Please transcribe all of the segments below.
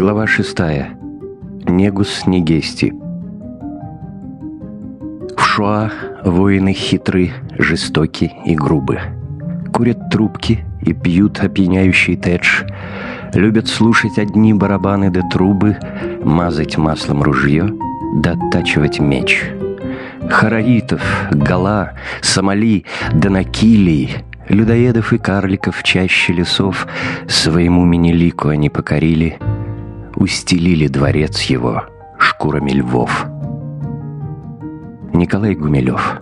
Глава шестая. Негус Негести. В Шуа воины хитры, жестоки и грубы. Курят трубки и пьют опьяняющий тедж. Любят слушать одни барабаны да трубы, мазать маслом ружье да оттачивать меч. Хараитов, Гала, Сомали, Данакилий, людоедов и карликов чаще лесов своему минелику они покорили — устелили дворец его шкурами львов. Николай Гумилев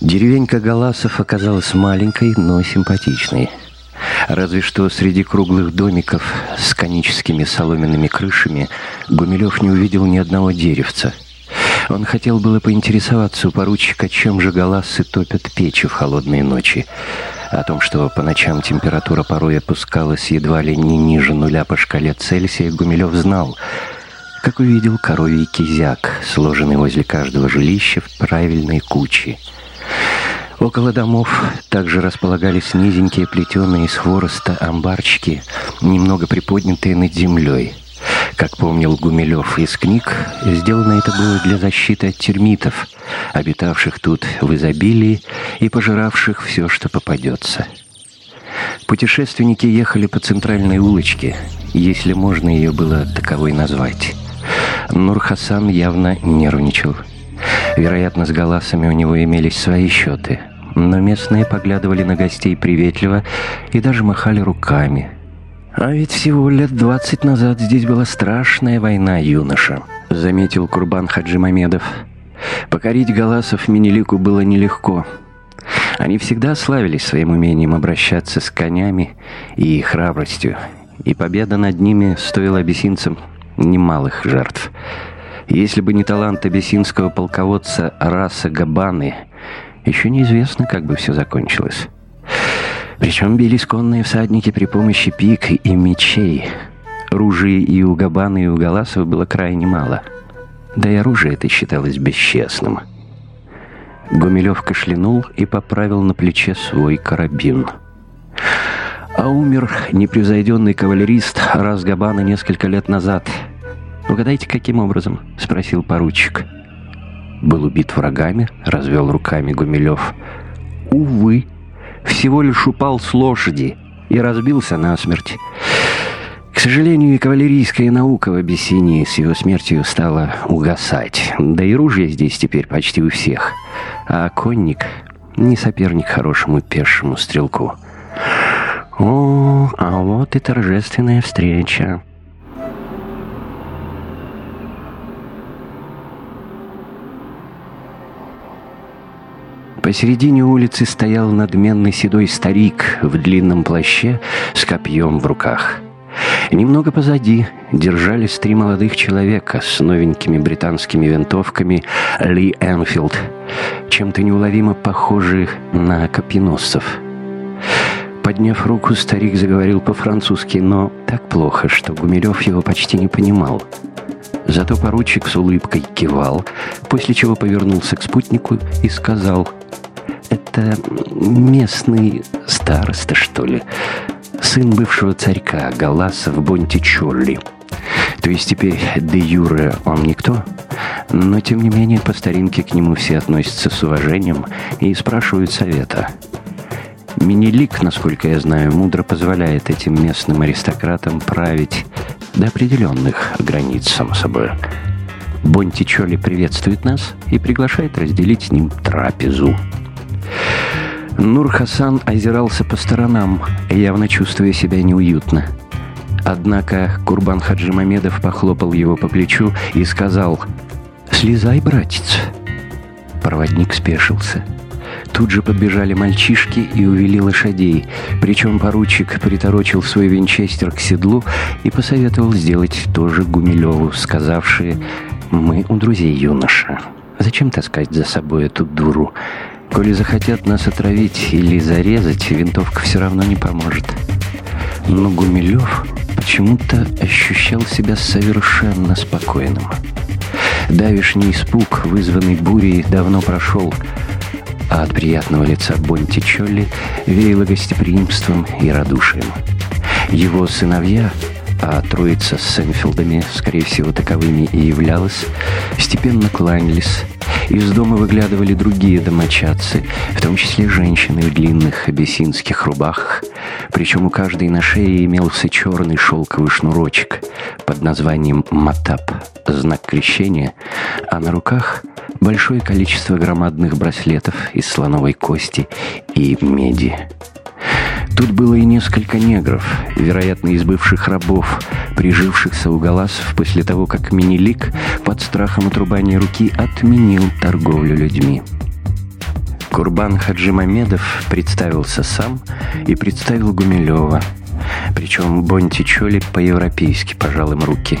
Деревенька Галасов оказалась маленькой, но симпатичной. Разве что среди круглых домиков с коническими соломенными крышами Гумилев не увидел ни одного деревца – он хотел было поинтересоваться у поручика, чем же галасы топят печи в холодные ночи. О том, что по ночам температура порой опускалась едва ли не ниже нуля по шкале Цельсия, Гумилев знал. Как увидел коровий кизяк, сложенный возле каждого жилища в правильной куче. Около домов также располагались низенькие плетеные из хвороста амбарчики, немного приподнятые над землей. Как помнил Гумилев из книг, сделано это было для защиты от термитов, обитавших тут в изобилии и пожиравших все, что попадется. Путешественники ехали по центральной улочке, если можно ее было таковой назвать. Нурхасан явно нервничал. Вероятно, с галасами у него имелись свои счеты. Но местные поглядывали на гостей приветливо и даже махали руками – «А ведь всего лет двадцать назад здесь была страшная война, юноша», — заметил Курбан Хаджи Мамедов. «Покорить галасов Минелику было нелегко. Они всегда славились своим умением обращаться с конями и храбростью, и победа над ними стоила абиссинцам немалых жертв. Если бы не талант абиссинского полководца Раса Габаны, еще неизвестно, как бы все закончилось». Причем бились конные всадники при помощи пик и мечей. Ружей и у Габана, и у Галасов было крайне мало. Да и оружие это считалось бесчестным. Гумилев кашлянул и поправил на плече свой карабин. А умер непревзойденный кавалерист Разгабана несколько лет назад. «Угадайте, каким образом?» — спросил поручик. «Был убит врагами?» — развел руками Гумилев. «Увы», всего лишь упал с лошади и разбился насмерть. К сожалению, и кавалерийская наука в Абиссинии с его смертью стала угасать. Да и ружья здесь теперь почти у всех. А конник не соперник хорошему пешему стрелку. О, а вот и торжественная встреча. Посередине улицы стоял надменный седой старик в длинном плаще с копьем в руках. Немного позади держались три молодых человека с новенькими британскими винтовками Ли Энфилд, чем-то неуловимо похожих на копьеносцев. Подняв руку, старик заговорил по-французски, но так плохо, что Гумилев его почти не понимал. Зато поручик с улыбкой кивал, после чего повернулся к спутнику и сказал «Это местный староста, что ли? Сын бывшего царька Галаса в Бонтичолли. То есть теперь де юре он никто?» Но, тем не менее, по старинке к нему все относятся с уважением и спрашивают совета. Минелик, насколько я знаю, мудро позволяет этим местным аристократам править до определенных границ, само собой. Бонтичоли приветствует нас и приглашает разделить с ним трапезу. Нур-Хасан озирался по сторонам, явно чувствуя себя неуютно. Однако Курбан Хаджи Мамедов похлопал его по плечу и сказал «Слезай, братец». Проводник спешился. Тут же подбежали мальчишки и увели лошадей. Причем поручик приторочил свой винчестер к седлу и посоветовал сделать тоже Гумилеву, сказавшие «Мы у друзей юноша. Зачем таскать за собой эту дуру? Коли захотят нас отравить или зарезать, винтовка все равно не поможет». Но Гумилев почему-то ощущал себя совершенно спокойным. Давишний испуг, вызванный бурей, давно прошел. А от приятного лица Бонти Чолли веяло гостеприимством и радушием. Его сыновья, а троица с Сенфилдами, скорее всего, таковыми и являлась, степенно кланялись, из дома выглядывали другие домочадцы, в том числе женщины в длинных абиссинских рубахах, причем у каждой на шее имелся черный шелковый шнурочек под названием «матап» — знак крещения, а на руках большое количество громадных браслетов из слоновой кости и меди. Тут было и несколько негров, вероятно, из бывших рабов, прижившихся у Галасов после того, как Минилик под страхом отрубания руки отменил торговлю людьми. Курбан Хаджимамедов представился сам и представил Гумилева. Причем Бонти Чоли по-европейски пожал им руки.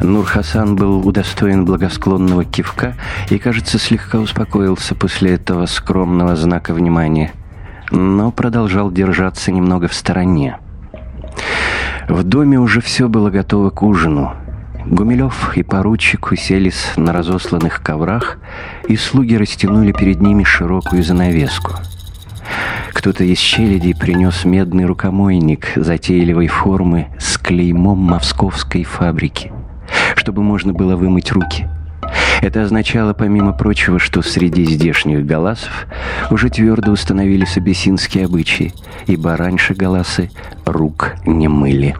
Нур Хасан был удостоен благосклонного кивка и, кажется, слегка успокоился после этого скромного знака внимания – но продолжал держаться немного в стороне. В доме уже все было готово к ужину. Гумилев и поручик уселись на разосланных коврах, и слуги растянули перед ними широкую занавеску. Кто-то из челяди принес медный рукомойник затейливой формы с клеймом московской фабрики, чтобы можно было вымыть руки – это означало, помимо прочего, что среди здешних галасов уже твердо установились абиссинские обычаи, ибо раньше галасы рук не мыли.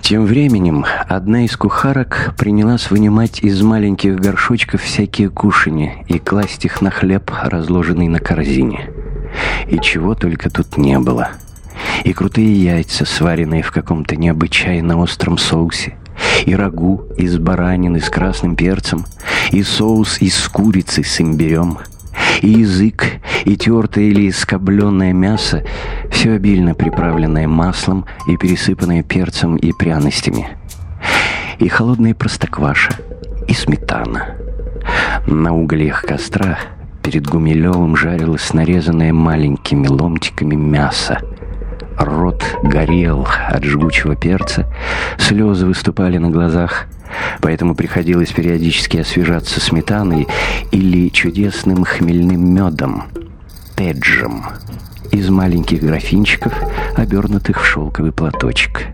Тем временем одна из кухарок принялась вынимать из маленьких горшочков всякие кушанья и класть их на хлеб, разложенный на корзине. И чего только тут не было. И крутые яйца, сваренные в каком-то необычайно остром соусе, и рагу из баранины с красным перцем, и соус из курицы с имбирем, и язык, и тертое или скобленное мясо, все обильно приправленное маслом и пересыпанное перцем и пряностями, и холодная простокваша, и сметана. На углях костра перед Гумилевым жарилось нарезанное маленькими ломтиками мясо — Рот горел от жгучего перца, слезы выступали на глазах, поэтому приходилось периодически освежаться сметаной или чудесным хмельным медом, теджем, из маленьких графинчиков, обернутых в шелковый платочек.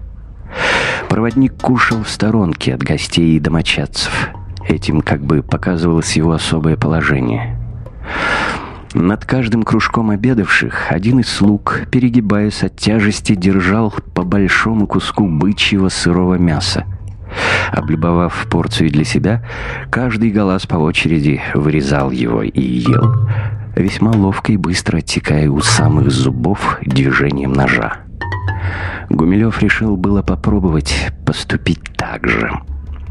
Проводник кушал в сторонке от гостей и домочадцев. Этим как бы показывалось его особое положение. Над каждым кружком обедавших один из слуг, перегибаясь от тяжести, держал по большому куску бычьего сырого мяса. Облюбовав порцию для себя, каждый голос по очереди вырезал его и ел, весьма ловко и быстро оттекая у самых зубов движением ножа. Гумилев решил было попробовать поступить так же,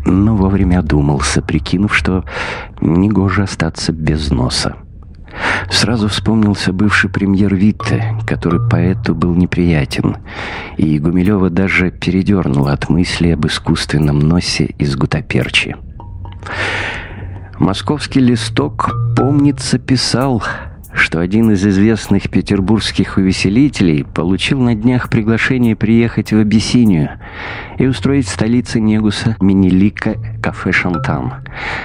но вовремя одумался, прикинув, что негоже остаться без носа. Сразу вспомнился бывший премьер Витте, который поэту был неприятен, и Гумилева даже передернула от мысли об искусственном носе из гутаперчи. Московский листок, помнится, писал что один из известных петербургских увеселителей получил на днях приглашение приехать в Абиссинию и устроить в столице Негуса Минилика кафе «Шантан».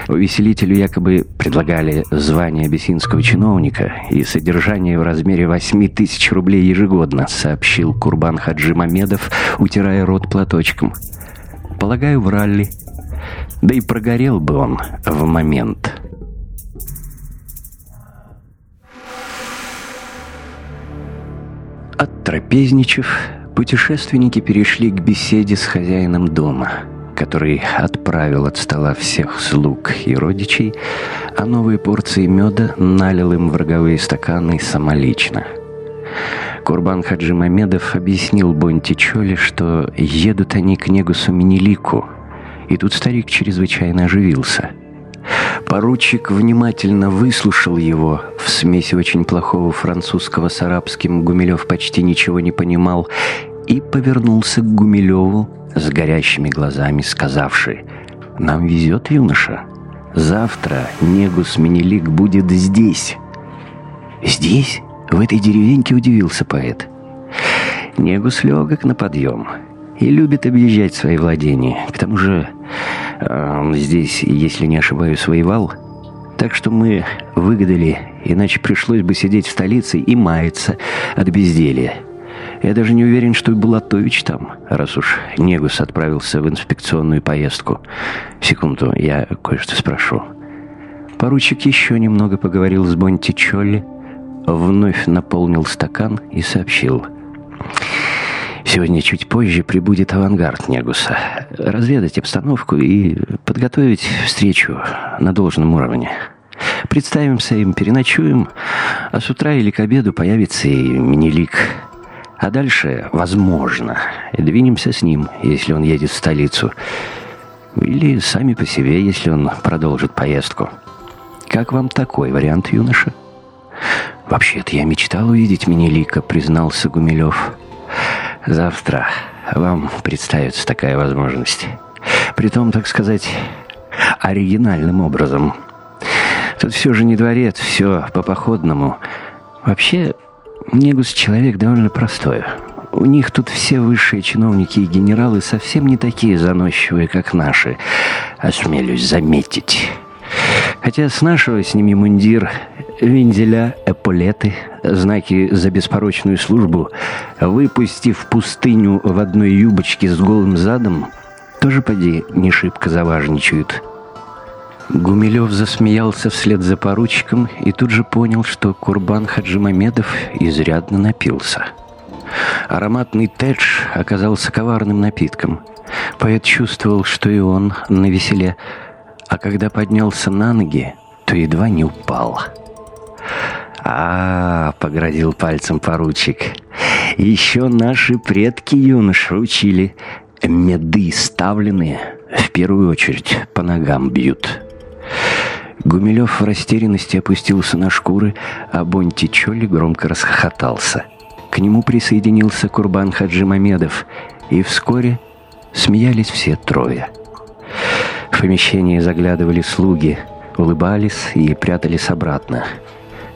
Увеселителю якобы предлагали звание абиссинского чиновника и содержание в размере 8 тысяч рублей ежегодно, сообщил Курбан Хаджи Мамедов, утирая рот платочком. Полагаю, в ралли. Да и прогорел бы он в момент. Оттрапезничав, путешественники перешли к беседе с хозяином дома, который отправил от стола всех слуг и родичей, а новые порции меда налил им в роговые стаканы самолично. Курбан Хаджи Мамедов объяснил Бонти Чоли, что едут они к Негусу Минилику, и тут старик чрезвычайно оживился – Поручик внимательно выслушал его. В смеси очень плохого французского с арабским Гумилев почти ничего не понимал и повернулся к Гумилеву с горящими глазами, сказавший «Нам везет, юноша. Завтра Негус Менелик будет здесь». «Здесь? В этой деревеньке?» – удивился поэт. Негус легок на подъем и любит объезжать свои владения. К тому же э, здесь, если не ошибаюсь, воевал. Так что мы выгадали, иначе пришлось бы сидеть в столице и маяться от безделья. Я даже не уверен, что и Булатович там, раз уж Негус отправился в инспекционную поездку. Секунду, я кое-что спрошу. Поручик еще немного поговорил с Бонти Чолли, вновь наполнил стакан и сообщил. Сегодня чуть позже прибудет авангард Негуса. Разведать обстановку и подготовить встречу на должном уровне. Представимся им, переночуем, а с утра или к обеду появится и Минилик. А дальше, возможно, двинемся с ним, если он едет в столицу. Или сами по себе, если он продолжит поездку. Как вам такой вариант, юноша? «Вообще-то я мечтал увидеть Минилика», — признался Гумилев. «Завтра вам представится такая возможность. Притом, так сказать, оригинальным образом. Тут все же не дворец, все по-походному. Вообще, Негус человек довольно простой. У них тут все высшие чиновники и генералы совсем не такие заносчивые, как наши, осмелюсь заметить». Хотя с нашего с ними мундир, вензеля, эполеты, знаки за беспорочную службу, выпустив пустыню в одной юбочке с голым задом, тоже, поди, не шибко заважничают. Гумилев засмеялся вслед за поручиком и тут же понял, что Курбан Хаджимамедов изрядно напился. Ароматный тедж оказался коварным напитком. Поэт чувствовал, что и он на веселе – а когда поднялся на ноги, то едва не упал. «А, — погрозил пальцем поручик, — еще наши предки юноши учили. Меды ставленные в первую очередь по ногам бьют». Гумилев в растерянности опустился на шкуры, а Бонти Чоли громко расхохотался. К нему присоединился Курбан Хаджимамедов, и вскоре смеялись все трое. В помещение заглядывали слуги, улыбались и прятались обратно.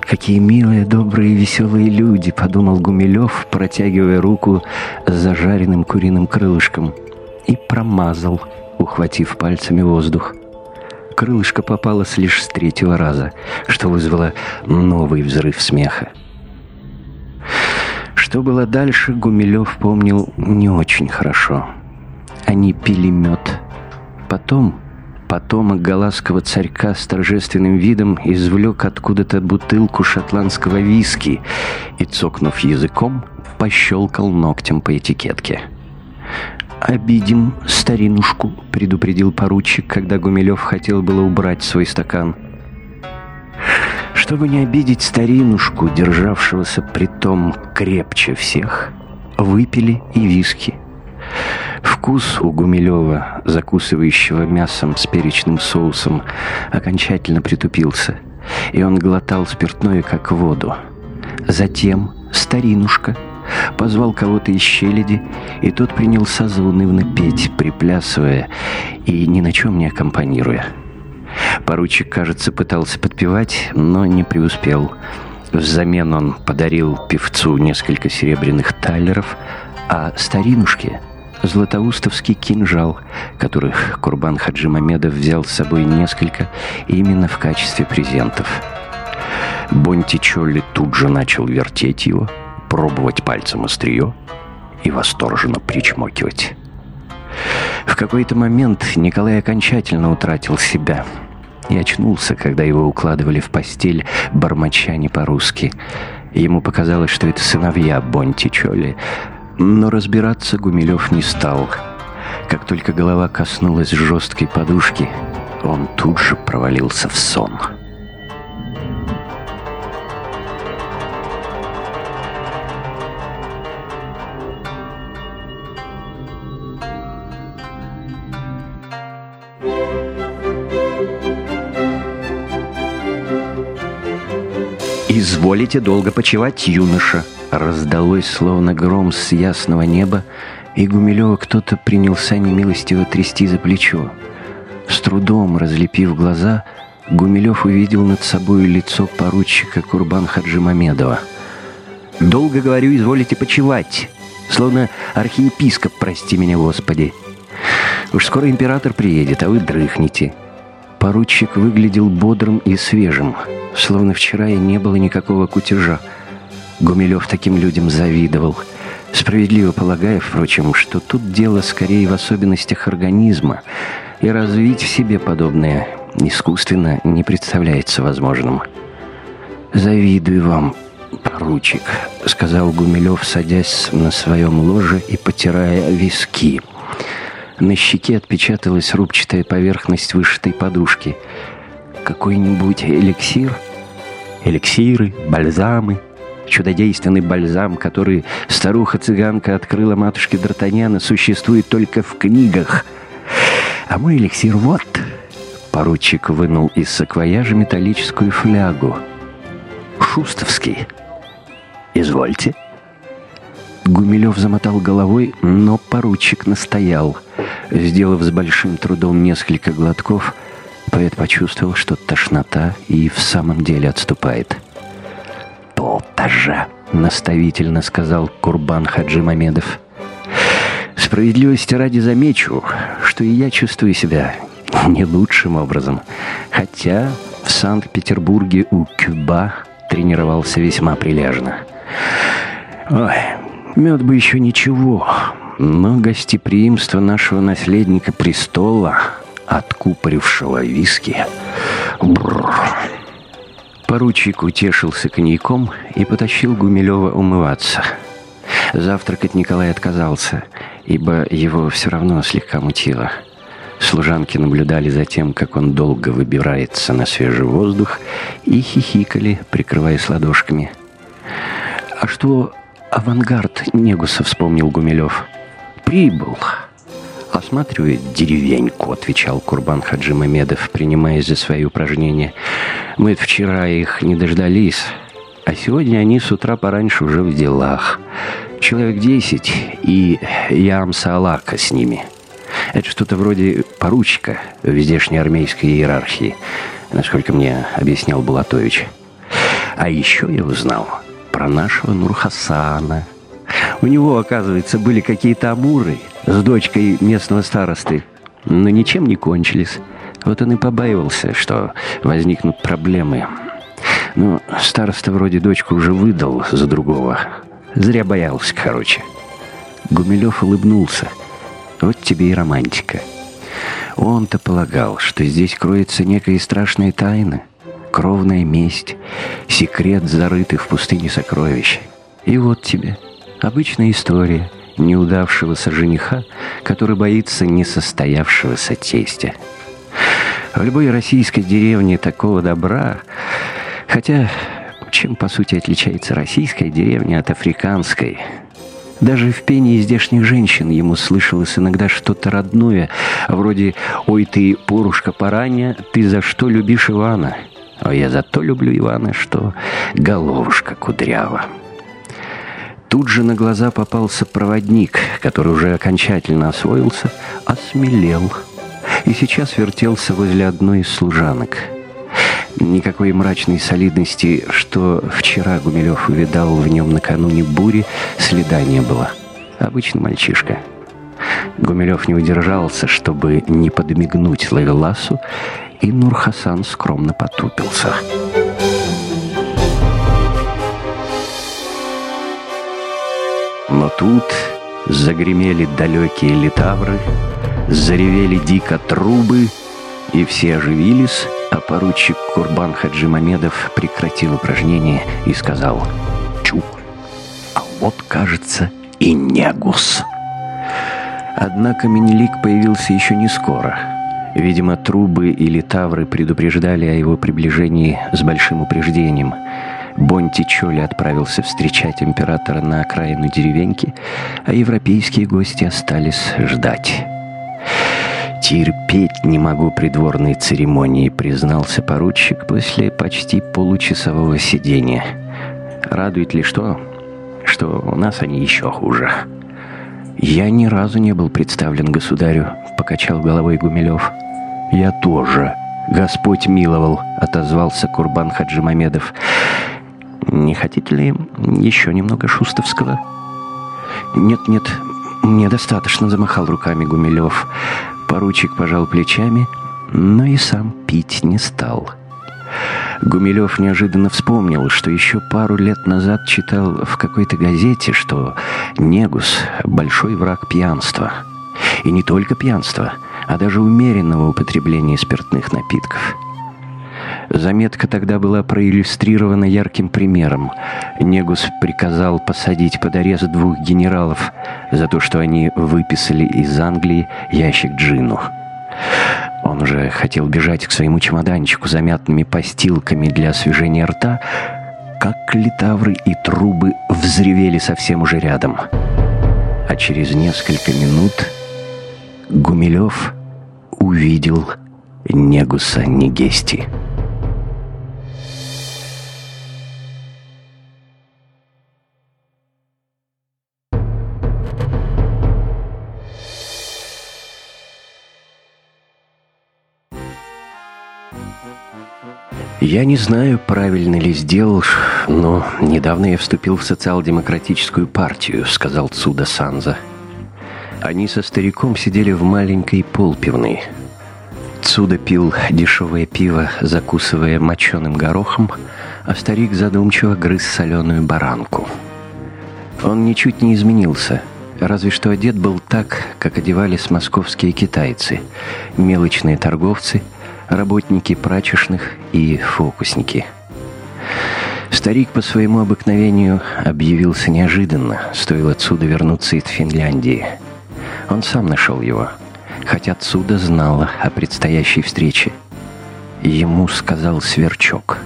«Какие милые, добрые, веселые люди!» — подумал Гумилев, протягивая руку с зажаренным куриным крылышком. И промазал, ухватив пальцами воздух. Крылышко попалось лишь с третьего раза, что вызвало новый взрыв смеха. Что было дальше, Гумилев помнил не очень хорошо. Они пили мед. Потом Потомок галасского царька с торжественным видом извлек откуда-то бутылку шотландского виски и, цокнув языком, пощелкал ногтем по этикетке. «Обидим старинушку», — предупредил поручик, когда Гумилев хотел было убрать свой стакан. Чтобы не обидеть старинушку, державшегося притом крепче всех, выпили и виски. Вкус у Гумилева, закусывающего мясом с перечным соусом, окончательно притупился, и он глотал спиртное, как воду. Затем старинушка позвал кого-то из щеледи, и тот принялся заунывно петь, приплясывая и ни на чем не аккомпанируя. Поручик, кажется, пытался подпевать, но не преуспел. Взамен он подарил певцу несколько серебряных талеров, а старинушке златоустовский кинжал, которых Курбан Хаджимамедов взял с собой несколько именно в качестве презентов. Бонти Чолли тут же начал вертеть его, пробовать пальцем острие и восторженно причмокивать. В какой-то момент Николай окончательно утратил себя и очнулся, когда его укладывали в постель, бормоча не по-русски. Ему показалось, что это сыновья Бонти Чолли, но разбираться Гумилев не стал. Как только голова коснулась жесткой подушки, он тут же провалился в сон. «Изволите долго почевать, юноша», Раздалось, словно гром с ясного неба, и Гумилева кто-то принялся немилостиво трясти за плечо. С трудом разлепив глаза, Гумилев увидел над собой лицо поручика Курбан Хаджимамедова. «Долго, говорю, изволите почевать, словно архиепископ, прости меня, Господи. Уж скоро император приедет, а вы дрыхнете». Поручик выглядел бодрым и свежим, словно вчера и не было никакого кутежа. Гумилев таким людям завидовал, справедливо полагая, впрочем, что тут дело скорее в особенностях организма, и развить в себе подобное искусственно не представляется возможным. «Завидую вам, поручик», — сказал Гумилев, садясь на своем ложе и потирая виски. На щеке отпечаталась рубчатая поверхность вышитой подушки. «Какой-нибудь эликсир?» «Эликсиры, бальзамы», чудодейственный бальзам, который старуха-цыганка открыла матушке Д'Артаньяна, существует только в книгах. А мой эликсир вот. Поручик вынул из саквояжа металлическую флягу. Шустовский. Извольте. Гумилев замотал головой, но поручик настоял. Сделав с большим трудом несколько глотков, поэт почувствовал, что тошнота и в самом деле отступает. — «То-то же!» — наставительно сказал Курбан Хаджи Мамедов. «Справедливости ради замечу, что и я чувствую себя не лучшим образом. Хотя в Санкт-Петербурге у Кюба тренировался весьма прилежно. Ой, мед бы еще ничего, но гостеприимство нашего наследника престола, откупорившего виски... Бррр. Поручик утешился коньяком и потащил Гумилева умываться. Завтракать Николай отказался, ибо его все равно слегка мутило. Служанки наблюдали за тем, как он долго выбирается на свежий воздух, и хихикали, прикрываясь ладошками. «А что авангард Негуса?» — вспомнил Гумилев. «Прибыл!» «Осматривает деревеньку», — отвечал Курбан Хаджи Мамедов, принимаясь за свои упражнения. «Мы вчера их не дождались, а сегодня они с утра пораньше уже в делах. Человек десять, и Ям Салака с ними. Это что-то вроде поручика в здешней армейской иерархии, насколько мне объяснял Булатович. А еще я узнал про нашего Нурхасана. У него, оказывается, были какие-то амуры — с дочкой местного старосты, но ничем не кончились. Вот он и побаивался, что возникнут проблемы. Но староста вроде дочку уже выдал за другого. Зря боялся, короче. Гумилев улыбнулся. Вот тебе и романтика. Он-то полагал, что здесь кроется некая страшная тайна, кровная месть, секрет зарытых в пустыне сокровищ. И вот тебе обычная история — неудавшегося жениха, который боится несостоявшегося тестя. В любой российской деревне такого добра, хотя чем по сути отличается российская деревня от африканской, даже в пении здешних женщин ему слышалось иногда что-то родное, вроде «Ой ты, порушка пораня, ты за что любишь Ивана?» «А я за то люблю Ивана, что головушка кудрява». Тут же на глаза попался проводник, который уже окончательно освоился, осмелел и сейчас вертелся возле одной из служанок. Никакой мрачной солидности, что вчера Гумилев увидал в нем накануне бури, следа не было. Обычный мальчишка. Гумилев не удержался, чтобы не подмигнуть Лавеласу, и Нурхасан скромно потупился. Но тут загремели далекие литавры, заревели дико трубы, и все оживились, а поручик Курбан Хаджи Мамедов прекратил упражнение и сказал «Чу, а вот, кажется, и негус». Однако Менелик появился еще не скоро. Видимо, трубы или тавры предупреждали о его приближении с большим упреждением – Бонти Чоли отправился встречать императора на окраину деревеньки, а европейские гости остались ждать. «Терпеть не могу придворной церемонии», — признался поручик после почти получасового сидения. «Радует ли что, что у нас они еще хуже?» «Я ни разу не был представлен государю», — покачал головой Гумилев. «Я тоже. Господь миловал», — отозвался Курбан Хаджимамедов. Не хотите ли еще немного шустовского?» «Нет-нет, мне достаточно», — замахал руками Гумилев. Поручик пожал плечами, но и сам пить не стал. Гумилев неожиданно вспомнил, что еще пару лет назад читал в какой-то газете, что негус — большой враг пьянства. И не только пьянства, а даже умеренного употребления спиртных напитков. Заметка тогда была проиллюстрирована ярким примером. Негус приказал посадить под арест двух генералов за то, что они выписали из Англии ящик джину. Он уже хотел бежать к своему чемоданчику за мятными постилками для освежения рта, как литавры и трубы взревели совсем уже рядом. А через несколько минут Гумилев увидел Негуса Негести. Я не знаю, правильно ли сделал, но недавно я вступил в социал-демократическую партию, сказал Цуда Санза. Они со стариком сидели в маленькой полпивной. Цуда пил дешевое пиво, закусывая моченым горохом, а старик задумчиво грыз соленую баранку. Он ничуть не изменился, разве что одет был так, как одевались московские китайцы, мелочные торговцы – работники прачечных и фокусники. Старик по своему обыкновению объявился неожиданно, стоило отсюда вернуться из Финляндии. Он сам нашел его, хотя отсюда знала о предстоящей встрече. Ему сказал Сверчок.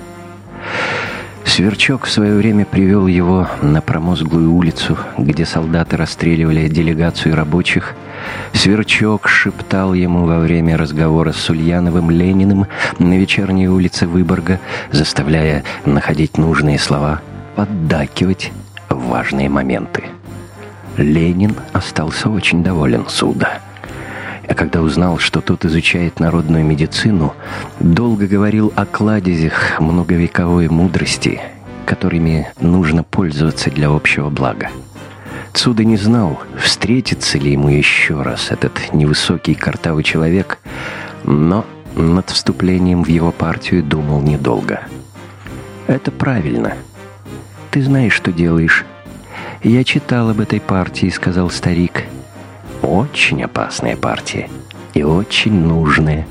Сверчок в свое время привел его на промозглую улицу, где солдаты расстреливали делегацию рабочих. Сверчок шептал ему во время разговора с Ульяновым Лениным на вечерней улице Выборга, заставляя находить нужные слова, поддакивать важные моменты. Ленин остался очень доволен суда. А когда узнал, что тот изучает народную медицину, долго говорил о кладезях многовековой мудрости, которыми нужно пользоваться для общего блага. Цуда не знал, встретится ли ему еще раз этот невысокий картавый человек, но над вступлением в его партию думал недолго. «Это правильно. Ты знаешь, что делаешь. Я читал об этой партии», — сказал старик. Очень опасная партия и очень нужная.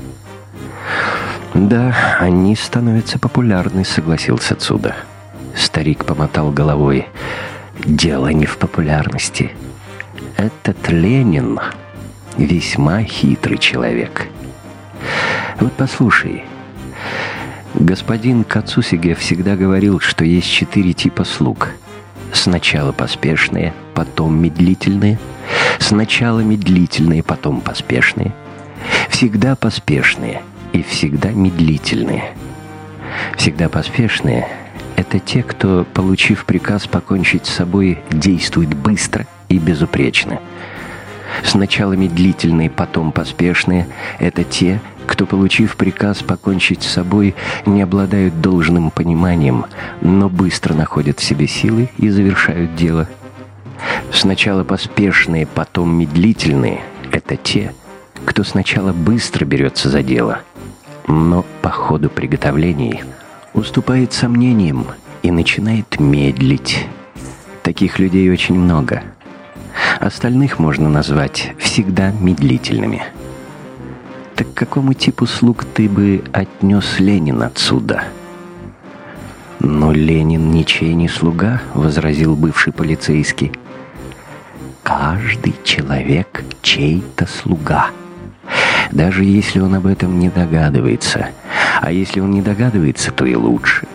Да, они становятся популярны, согласился Цуда. Старик помотал головой. Дело не в популярности. Этот Ленин весьма хитрый человек. Вот послушай. Господин Кацусиге всегда говорил, что есть четыре типа слуг. Сначала поспешные, потом медлительные – Сначала медлительные, потом поспешные. Всегда поспешные и всегда медлительные. Всегда поспешные — это те, кто, получив приказ покончить с собой, действует быстро и безупречно. Сначала медлительные, потом поспешные — это те, кто, получив приказ покончить с собой, не обладают должным пониманием, но быстро находят в себе силы и завершают дело — Сначала поспешные, потом медлительные — это те, кто сначала быстро берется за дело, но по ходу приготовлений уступает сомнениям и начинает медлить. Таких людей очень много. Остальных можно назвать всегда медлительными. Так к какому типу слуг ты бы отнес Ленин отсюда? «Но Ленин ничей не слуга», — возразил бывший полицейский каждый человек чей-то слуга. Даже если он об этом не догадывается. А если он не догадывается, то и лучше.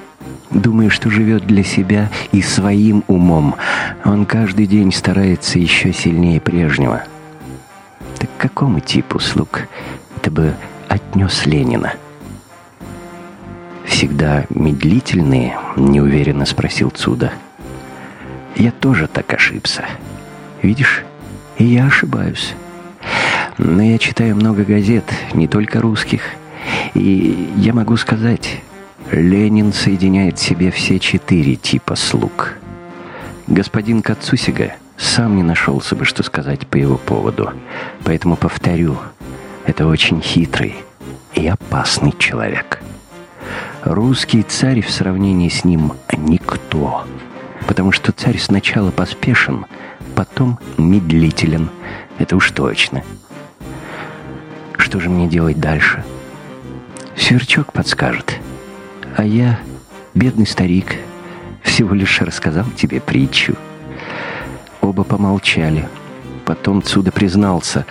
Думая, что живет для себя и своим умом, он каждый день старается еще сильнее прежнего. Так к какому типу слуг ты бы отнес Ленина? «Всегда медлительные?» — неуверенно спросил Цуда. «Я тоже так ошибся». Видишь, и я ошибаюсь. Но я читаю много газет, не только русских. И я могу сказать, Ленин соединяет в себе все четыре типа слуг. Господин Кацусига сам не нашелся бы, что сказать по его поводу. Поэтому повторю, это очень хитрый и опасный человек. Русский царь в сравнении с ним никто, потому что царь сначала поспешен, потом медлителен, это уж точно. Что же мне делать дальше? Сверчок подскажет, а я, бедный старик, всего лишь рассказал тебе притчу. Оба помолчали. Потом Цуда признался.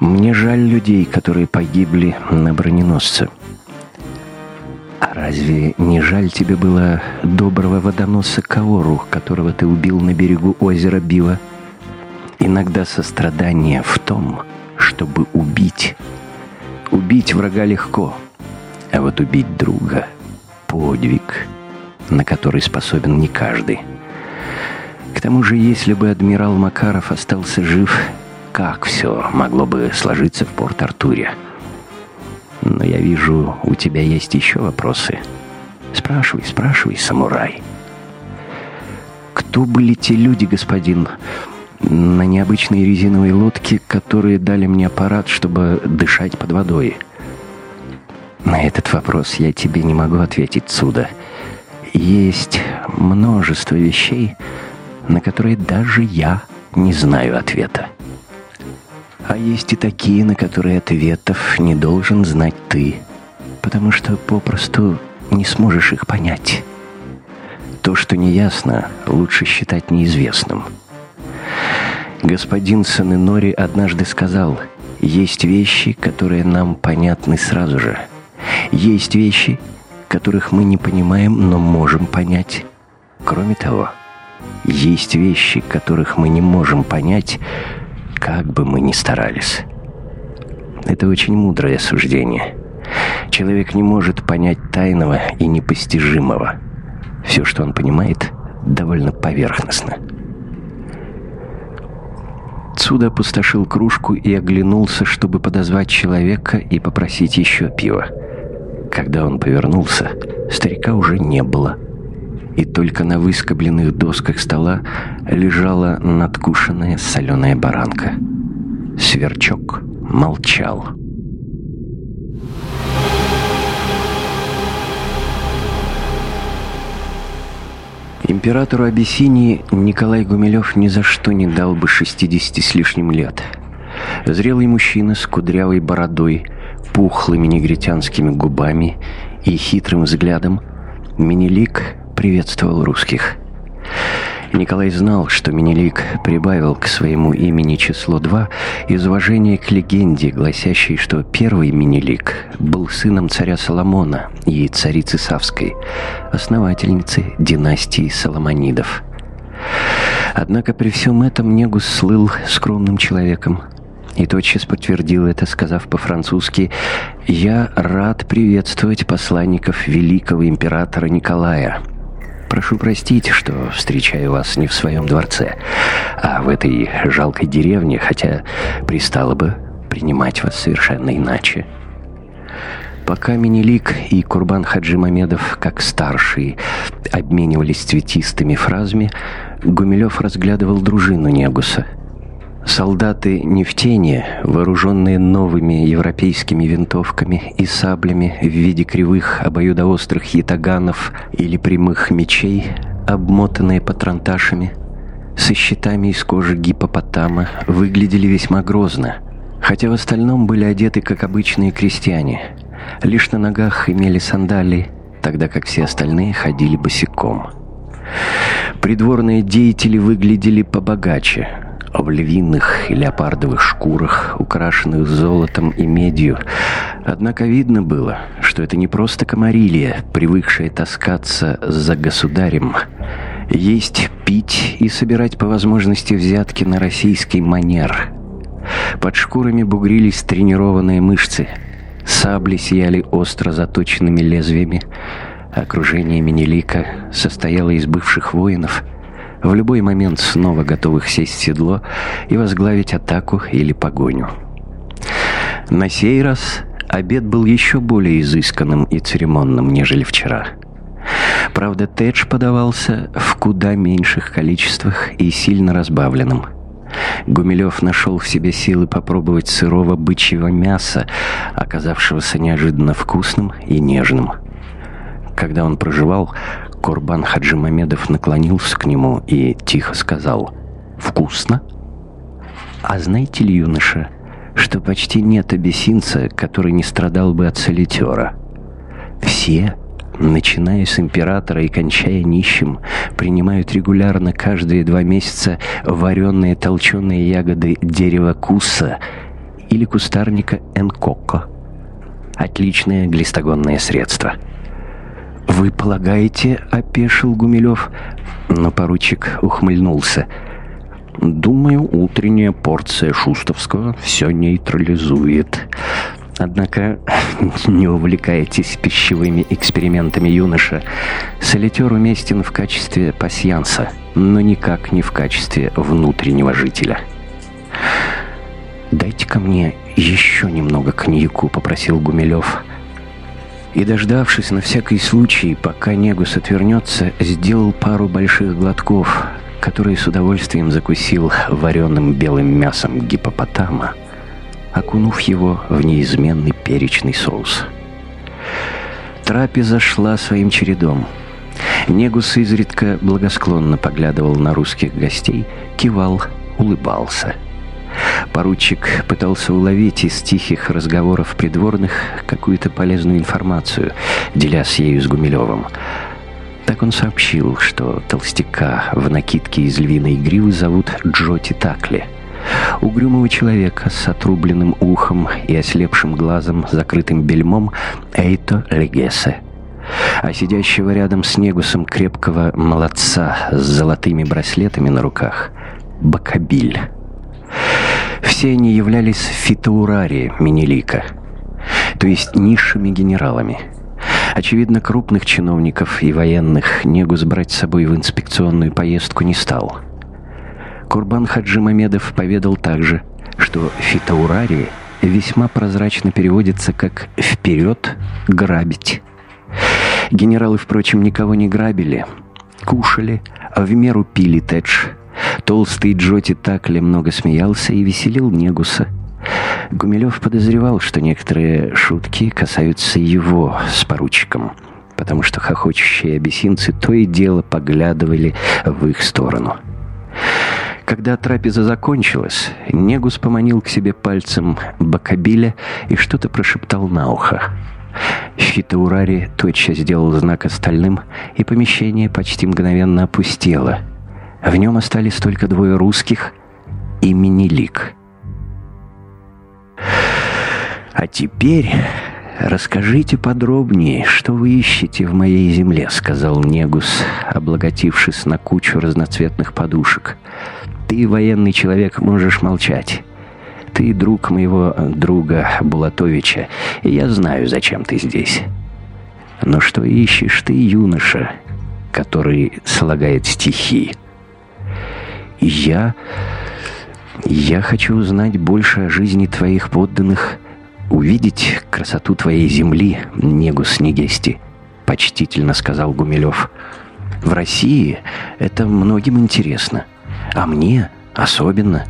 «Мне жаль людей, которые погибли на броненосце». «А разве не жаль тебе было доброго водоноса Каору, которого ты убил на берегу озера Бива?» Иногда сострадание в том, чтобы убить. Убить врага легко, а вот убить друга — подвиг, на который способен не каждый. К тому же, если бы адмирал Макаров остался жив, как все могло бы сложиться в Порт-Артуре? Но я вижу, у тебя есть еще вопросы. Спрашивай, спрашивай, самурай. Кто были те люди, господин, на необычной резиновой лодке, которые дали мне аппарат, чтобы дышать под водой? На этот вопрос я тебе не могу ответить, Суда. Есть множество вещей, на которые даже я не знаю ответа. А есть и такие, на которые ответов не должен знать ты, потому что попросту не сможешь их понять. То, что неясно, лучше считать неизвестным. Господин Саненори однажды сказал, есть вещи, которые нам понятны сразу же. Есть вещи, которых мы не понимаем, но можем понять. Кроме того, есть вещи, которых мы не можем понять, как бы мы ни старались. Это очень мудрое суждение. Человек не может понять тайного и непостижимого. Все, что он понимает, довольно поверхностно. Цуда опустошил кружку и оглянулся, чтобы подозвать человека и попросить еще пива. Когда он повернулся, старика уже не было – и только на выскобленных досках стола лежала надкушенная соленая баранка. Сверчок молчал. Императору Абиссинии Николай Гумилев ни за что не дал бы 60 с лишним лет. Зрелый мужчина с кудрявой бородой, пухлыми негритянскими губами и хитрым взглядом, Минелик приветствовал русских. Николай знал, что Менелик прибавил к своему имени число 2 из уважения к легенде, гласящей, что первый Менелик был сыном царя Соломона и царицы Савской, основательницы династии Соломонидов. Однако при всем этом Негус слыл скромным человеком, и тотчас подтвердил это, сказав по-французски «Я рад приветствовать посланников великого императора Николая». Прошу простить, что встречаю вас не в своем дворце, а в этой жалкой деревне, хотя пристало бы принимать вас совершенно иначе. Пока Минелик и Курбан Хаджи Мамедов, как старшие, обменивались цветистыми фразами, Гумилев разглядывал дружину Негуса — Солдаты Нефтения, вооруженные новыми европейскими винтовками и саблями в виде кривых обоюдоострых ятаганов или прямых мечей, обмотанные патронташами, со щитами из кожи гипопотама, выглядели весьма грозно, хотя в остальном были одеты как обычные крестьяне. Лишь на ногах имели сандалии, тогда как все остальные ходили босиком. Придворные деятели выглядели побогаче – в львиных и леопардовых шкурах, украшенных золотом и медью. Однако видно было, что это не просто комарилья, привыкшая таскаться за государем. Есть, пить и собирать по возможности взятки на российский манер. Под шкурами бугрились тренированные мышцы. Сабли сияли остро заточенными лезвиями. Окружение Менелика состояло из бывших воинов — в любой момент снова готовых сесть в седло и возглавить атаку или погоню. На сей раз обед был еще более изысканным и церемонным, нежели вчера. Правда, Тедж подавался в куда меньших количествах и сильно разбавленным. Гумилев нашел в себе силы попробовать сырого бычьего мяса, оказавшегося неожиданно вкусным и нежным. Когда он проживал, Курбан Хаджимамедов наклонился к нему и тихо сказал «Вкусно?» «А знаете ли, юноша, что почти нет абиссинца, который не страдал бы от солитера? Все начиная с императора и кончая нищим, принимают регулярно каждые два месяца вареные толченые ягоды дерева куса или кустарника энкоко. Отличное глистогонное средство. «Вы полагаете, — опешил Гумилев, но поручик ухмыльнулся — Думаю, утренняя порция Шустовского все нейтрализует. Однако не увлекайтесь пищевыми экспериментами, юноша. Солитер уместен в качестве пасьянса, но никак не в качестве внутреннего жителя. «Дайте-ка мне еще немного коньяку», — попросил Гумилев. И, дождавшись на всякий случай, пока Негус отвернется, сделал пару больших глотков, которые с удовольствием закусил вареным белым мясом гипопотама — окунув его в неизменный перечный соус. Трапеза шла своим чередом. Негус изредка благосклонно поглядывал на русских гостей, кивал, улыбался. Поручик пытался уловить из тихих разговоров придворных какую-то полезную информацию, делясь ею с Гумилевым. Так он сообщил, что толстяка в накидке из львиной гривы зовут Джоти Такли – Угрюмого человека с отрубленным ухом и ослепшим глазом, закрытым бельмом, Эйто Легесе. А сидящего рядом с Негусом крепкого молодца с золотыми браслетами на руках — Бакабиль. Все они являлись фитоурари Минелика, то есть низшими генералами. Очевидно, крупных чиновников и военных Негус брать с собой в инспекционную поездку не стал — Курбан Хаджи Мамедов поведал также, что фитоурария весьма прозрачно переводится как «вперед грабить». Генералы, впрочем, никого не грабили. Кушали, а в меру пили тедж. Толстый Джоти так ли много смеялся и веселил Негуса. Гумилев подозревал, что некоторые шутки касаются его с поручиком, потому что хохочущие абиссинцы то и дело поглядывали в их сторону. Когда трапеза закончилась, Негус поманил к себе пальцем Бакабиля и что-то прошептал на ухо. Фитаурари тотчас сделал знак остальным, и помещение почти мгновенно опустело. В нем остались только двое русских и Минилик. «А теперь расскажите подробнее, что вы ищете в моей земле», — сказал Негус, облаготившись на кучу разноцветных подушек. Ты, военный человек, можешь молчать. Ты друг моего друга Булатовича, и я знаю, зачем ты здесь. Но что ищешь ты, юноша, который слагает стихи? Я... Я хочу узнать больше о жизни твоих подданных, увидеть красоту твоей земли, негу Снегести, почтительно сказал Гумилев. В России это многим интересно — а мне особенно.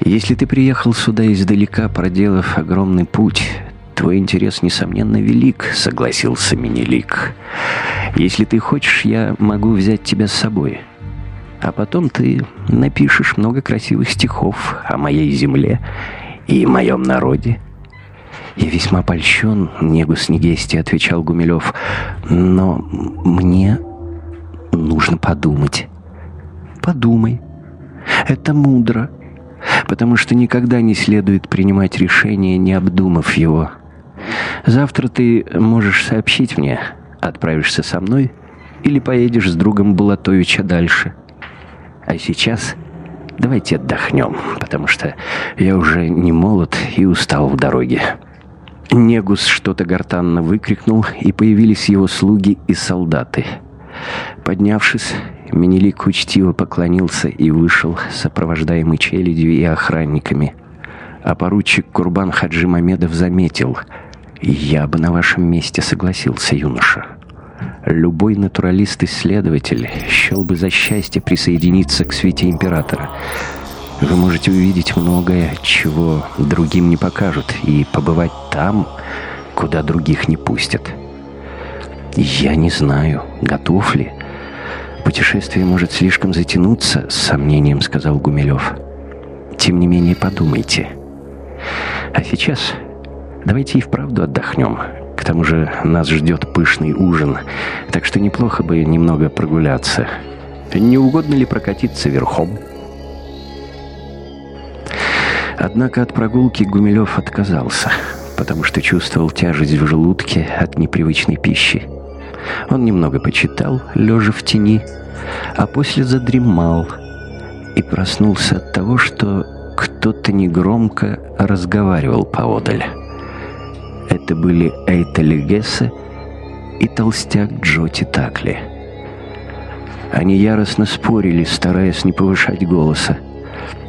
Если ты приехал сюда издалека, проделав огромный путь, твой интерес, несомненно, велик, согласился Минелик. Если ты хочешь, я могу взять тебя с собой. А потом ты напишешь много красивых стихов о моей земле и моем народе. «Я весьма польщен, Негус Негести», — отвечал Гумилев. «Но мне нужно подумать». Подумай. Это мудро, потому что никогда не следует принимать решение, не обдумав его. Завтра ты можешь сообщить мне, отправишься со мной или поедешь с другом Булатовича дальше. А сейчас давайте отдохнем, потому что я уже не молод и устал в дороге». Негус что-то гортанно выкрикнул, и появились его слуги и солдаты. Поднявшись, Менелик учтиво поклонился и вышел, сопровождаемый челядью и охранниками. А поручик Курбан Хаджи Мамедов заметил, «Я бы на вашем месте согласился, юноша. Любой натуралист-исследователь счел бы за счастье присоединиться к свете императора. Вы можете увидеть многое, чего другим не покажут, и побывать там, куда других не пустят. Я не знаю, готов ли. Путешествие может слишком затянуться, с сомнением сказал Гумилев. Тем не менее, подумайте. А сейчас давайте и вправду отдохнем. Тому же нас ждет пышный ужин, так что неплохо бы немного прогуляться. Не угодно ли прокатиться верхом?» Однако от прогулки Гумилев отказался, потому что чувствовал тяжесть в желудке от непривычной пищи. Он немного почитал, лежа в тени, а после задремал и проснулся от того, что кто-то негромко разговаривал поодаль. Это были Эйтали Гессе и толстяк Джоти Такли. Они яростно спорили, стараясь не повышать голоса.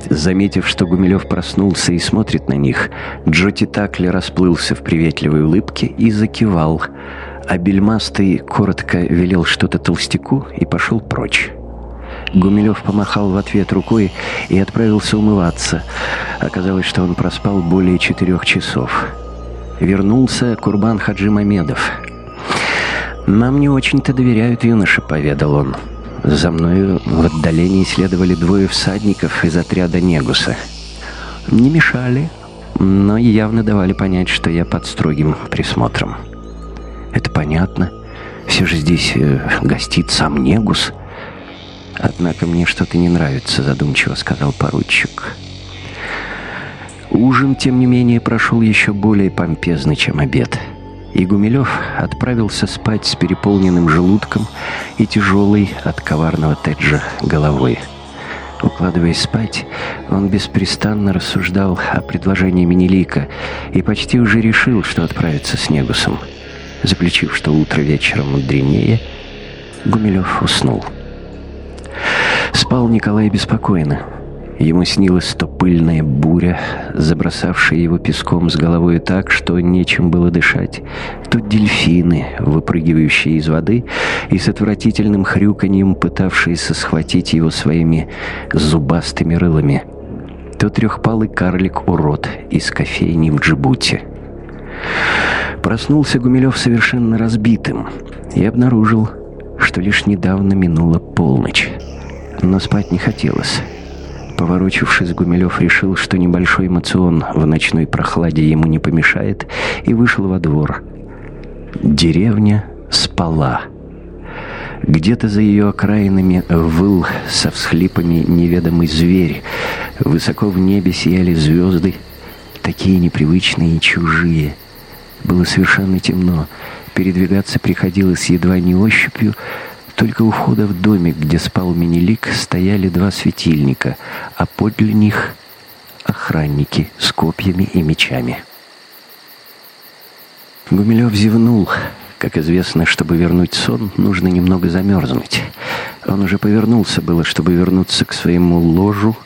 Заметив, что Гумилев проснулся и смотрит на них, Джоти Такли расплылся в приветливой улыбке и закивал, а Бельмастый коротко велел что-то толстяку и пошел прочь. Гумилев помахал в ответ рукой и отправился умываться. Оказалось, что он проспал более четырех часов. Вернулся Курбан Хаджи Мамедов. «Нам не очень-то доверяют юноши», — поведал он. За мною в отдалении следовали двое всадников из отряда Негуса. Не мешали, но явно давали понять, что я под строгим присмотром. Это понятно. Все же здесь э, гостит сам Негус. Однако мне что-то не нравится, задумчиво сказал поручик. Ужин, тем не менее, прошел еще более помпезно, чем обед и Гумилев отправился спать с переполненным желудком и тяжелой от коварного теджа головой. Укладываясь спать, он беспрестанно рассуждал о предложении Менелика и почти уже решил, что отправится с Негусом. Заключив, что утро вечером мудренее, Гумилев уснул. Спал Николай беспокойно. Ему снилась то пыльная буря, забросавшая его песком с головой так, что нечем было дышать, то дельфины, выпрыгивающие из воды и с отвратительным хрюканьем пытавшиеся схватить его своими зубастыми рылами, то трехпалый карлик-урод из кофейни в Джибути. Проснулся Гумилев совершенно разбитым и обнаружил, что лишь недавно минула полночь. Но спать не хотелось. Поворочившись, Гумилев решил, что небольшой эмоцион в ночной прохладе ему не помешает, и вышел во двор. Деревня спала. Где-то за ее окраинами выл со всхлипами неведомый зверь. Высоко в небе сияли звезды, такие непривычные и чужие. Было совершенно темно. Передвигаться приходилось едва не ощупью, только у входа в домик, где спал Менелик, стояли два светильника, а подле них охранники с копьями и мечами. Гумилев зевнул. Как известно, чтобы вернуть сон, нужно немного замерзнуть. Он уже повернулся было, чтобы вернуться к своему ложу,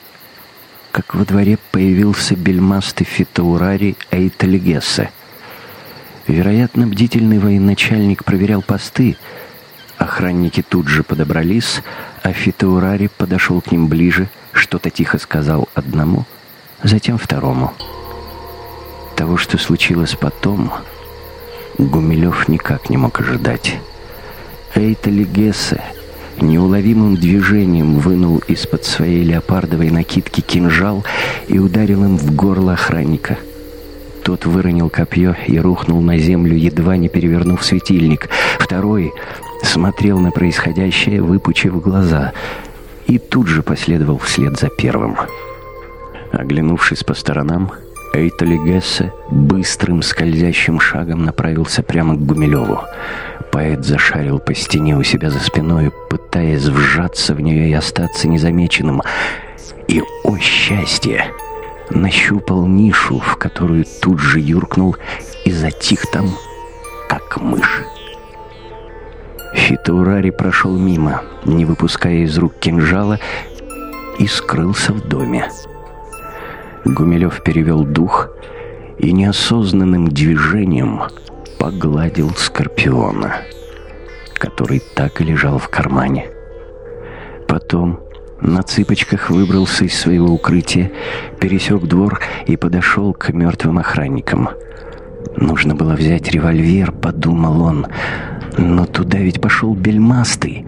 как во дворе появился бельмастый фитоурари Эйталигессе. Вероятно, бдительный военачальник проверял посты — Охранники тут же подобрались, а Фитеурари подошел к ним ближе, что-то тихо сказал одному, затем второму. Того, что случилось потом, Гумилев никак не мог ожидать. Эйтали Гессе неуловимым движением вынул из-под своей леопардовой накидки кинжал и ударил им в горло охранника. Тот выронил копье и рухнул на землю, едва не перевернув светильник. Второй смотрел на происходящее, выпучив глаза, и тут же последовал вслед за первым. Оглянувшись по сторонам, Эйтоли Гессе быстрым скользящим шагом направился прямо к Гумилеву. Поэт зашарил по стене у себя за спиной, пытаясь вжаться в нее и остаться незамеченным. И, о счастье, нащупал нишу, в которую тут же юркнул и затих там, как мышь. Фитаурари прошел мимо, не выпуская из рук кинжала, и скрылся в доме. Гумилев перевел дух и неосознанным движением погладил Скорпиона, который так и лежал в кармане. Потом, На цыпочках выбрался из своего укрытия, пересек двор и подошел к мертвым охранникам. Нужно было взять револьвер, подумал он. Но туда ведь пошел бельмастый.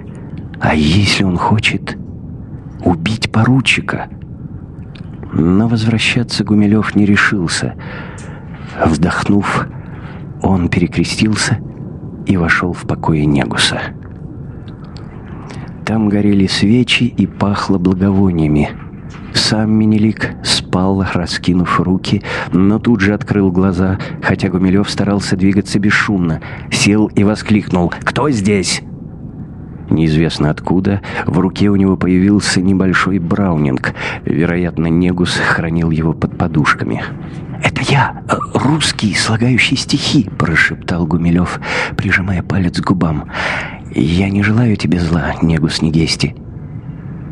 А если он хочет убить поручика? Но возвращаться Гумилев не решился. Вздохнув, он перекрестился и вошел в покое Негуса. Там горели свечи и пахло благовониями. Сам Минелик спал, раскинув руки, но тут же открыл глаза, хотя Гумилев старался двигаться бесшумно. Сел и воскликнул «Кто здесь?» Неизвестно откуда, в руке у него появился небольшой браунинг. Вероятно, Негус хранил его под подушками. «Это я, э, русский, слагающий стихи», — прошептал Гумилев, прижимая палец к губам. «Я не желаю тебе зла, Негус Негести».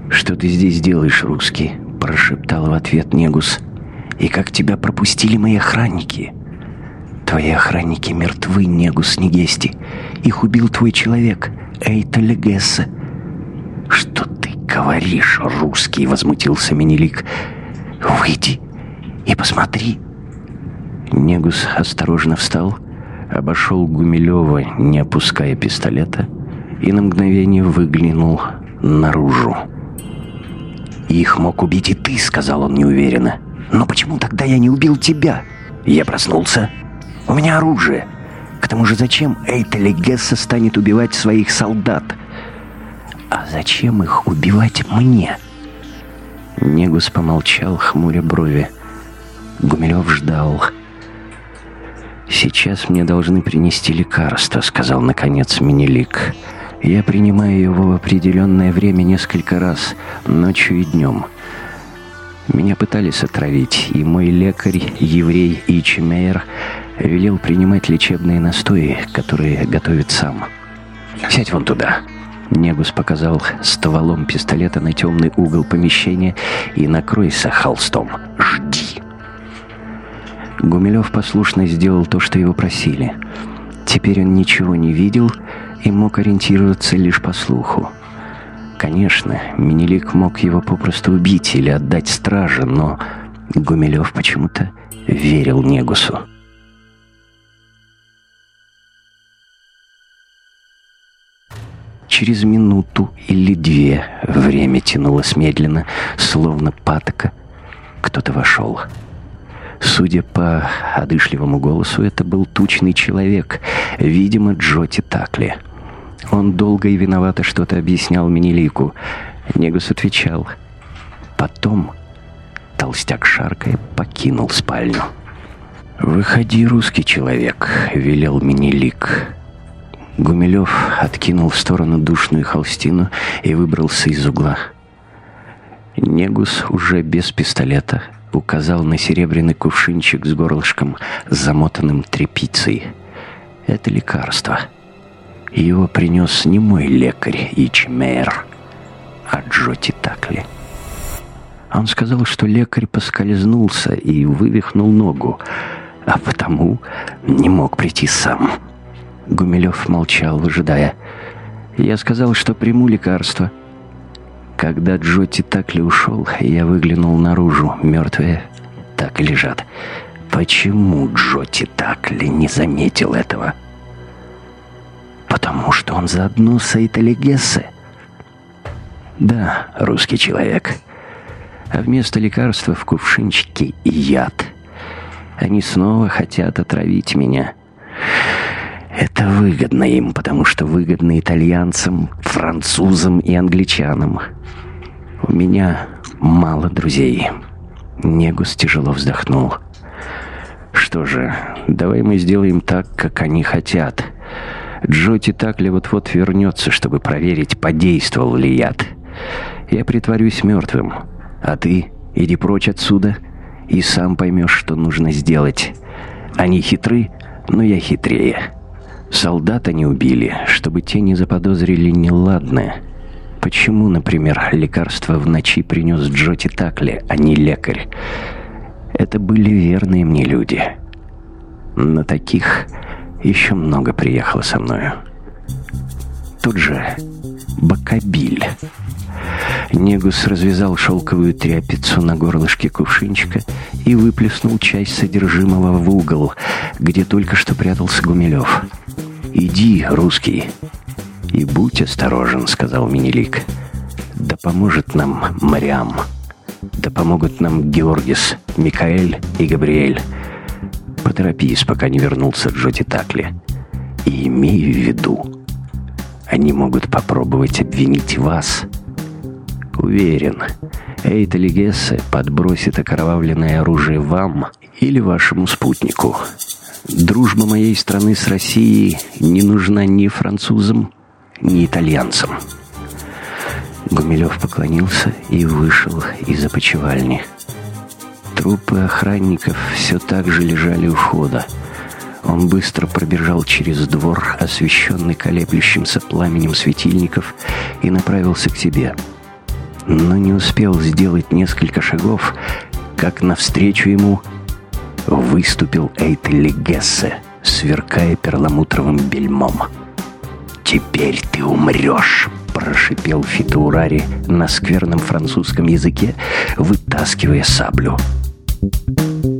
«Что ты здесь делаешь, русский?» — прошептал в ответ Негус. «И как тебя пропустили мои охранники?» «Твои охранники мертвы, Негус Негести. Их убил твой человек, Эйта Легесса». «Что ты говоришь, русский?» — возмутился Менелик. «Выйди и посмотри». Негус осторожно встал, обошел Гумилева, не опуская пистолета, и на мгновение выглянул наружу. «Их мог убить и ты», — сказал он неуверенно. «Но почему тогда я не убил тебя?» Я проснулся. «У меня оружие. К тому же зачем Эйтели Гесса станет убивать своих солдат?» «А зачем их убивать мне?» Негус помолчал, хмуря брови. Гумилев ждал. «Сейчас мне должны принести лекарство», — сказал наконец Минелик. Я принимаю его в определенное время несколько раз, ночью и днем. Меня пытались отравить, и мой лекарь, еврей Ичмейер, велел принимать лечебные настои, которые готовит сам. «Сядь вон туда!» Негус показал стволом пистолета на темный угол помещения и накройся холстом. «Жди!» Гумилев послушно сделал то, что его просили. Теперь он ничего не видел и мог ориентироваться лишь по слуху. Конечно, Минелик мог его попросту убить или отдать страже, но Гумилев почему-то верил Негусу. Через минуту или две время тянулось медленно, словно патока. Кто-то вошел. Судя по одышливому голосу, это был тучный человек, видимо, Джоти Такли. Он долго и виновато что-то объяснял Менелику. Негус отвечал. Потом толстяк шаркая покинул спальню. «Выходи, русский человек», — велел Менелик. Гумилев откинул в сторону душную холстину и выбрался из угла. Негус уже без пистолета указал на серебряный кувшинчик с горлышком, замотанным тряпицей. «Это лекарство». Его принес не мой лекарь Ичмейр, а Джоти Такли. Он сказал, что лекарь поскользнулся и вывихнул ногу, а потому не мог прийти сам. Гумилев молчал, выжидая. Я сказал, что приму лекарство. Когда Джоти Такли ушел, я выглянул наружу. Мертвые так лежат. Почему Джоти Такли не заметил этого? Потому что он заодно с Эйталигессе. Да, русский человек. А вместо лекарства в кувшинчике яд. Они снова хотят отравить меня. Это выгодно им, потому что выгодно итальянцам, французам и англичанам. У меня мало друзей. Негус тяжело вздохнул. Что же, давай мы сделаем так, как они хотят. Джоти Такли вот-вот вернется, чтобы проверить, подействовал ли яд. Я притворюсь мертвым, а ты иди прочь отсюда и сам поймешь, что нужно сделать. Они хитры, но я хитрее. Солдата не убили, чтобы те не заподозрили неладное. Почему, например, лекарство в ночи принес Джоти Такли, а не лекарь? Это были верные мне люди. На таких еще много приехало со мною. Тут же Бакабиль. Негус развязал шелковую тряпицу на горлышке кувшинчика и выплеснул часть содержимого в угол, где только что прятался Гумилев. «Иди, русский, и будь осторожен», — сказал Минелик. «Да поможет нам Мариам, да помогут нам Георгис, Микаэль и Габриэль. Поторопись, пока не вернулся Джоти Такли. И имей в виду, они могут попробовать обвинить вас». Уверен, Эйта Легессе подбросит окровавленное оружие вам или вашему спутнику. Дружба моей страны с Россией не нужна ни французам, ни итальянцам. Гумилев поклонился и вышел из опочивальни. Трупы охранников все так же лежали у входа. Он быстро пробежал через двор, освещенный колеблющимся пламенем светильников, и направился к себе – но не успел сделать несколько шагов, как навстречу ему выступил Эйтли Гессе, сверкая перламутровым бельмом. «Теперь ты умрешь!» — прошипел Фитурари на скверном французском языке, вытаскивая саблю. Thank you.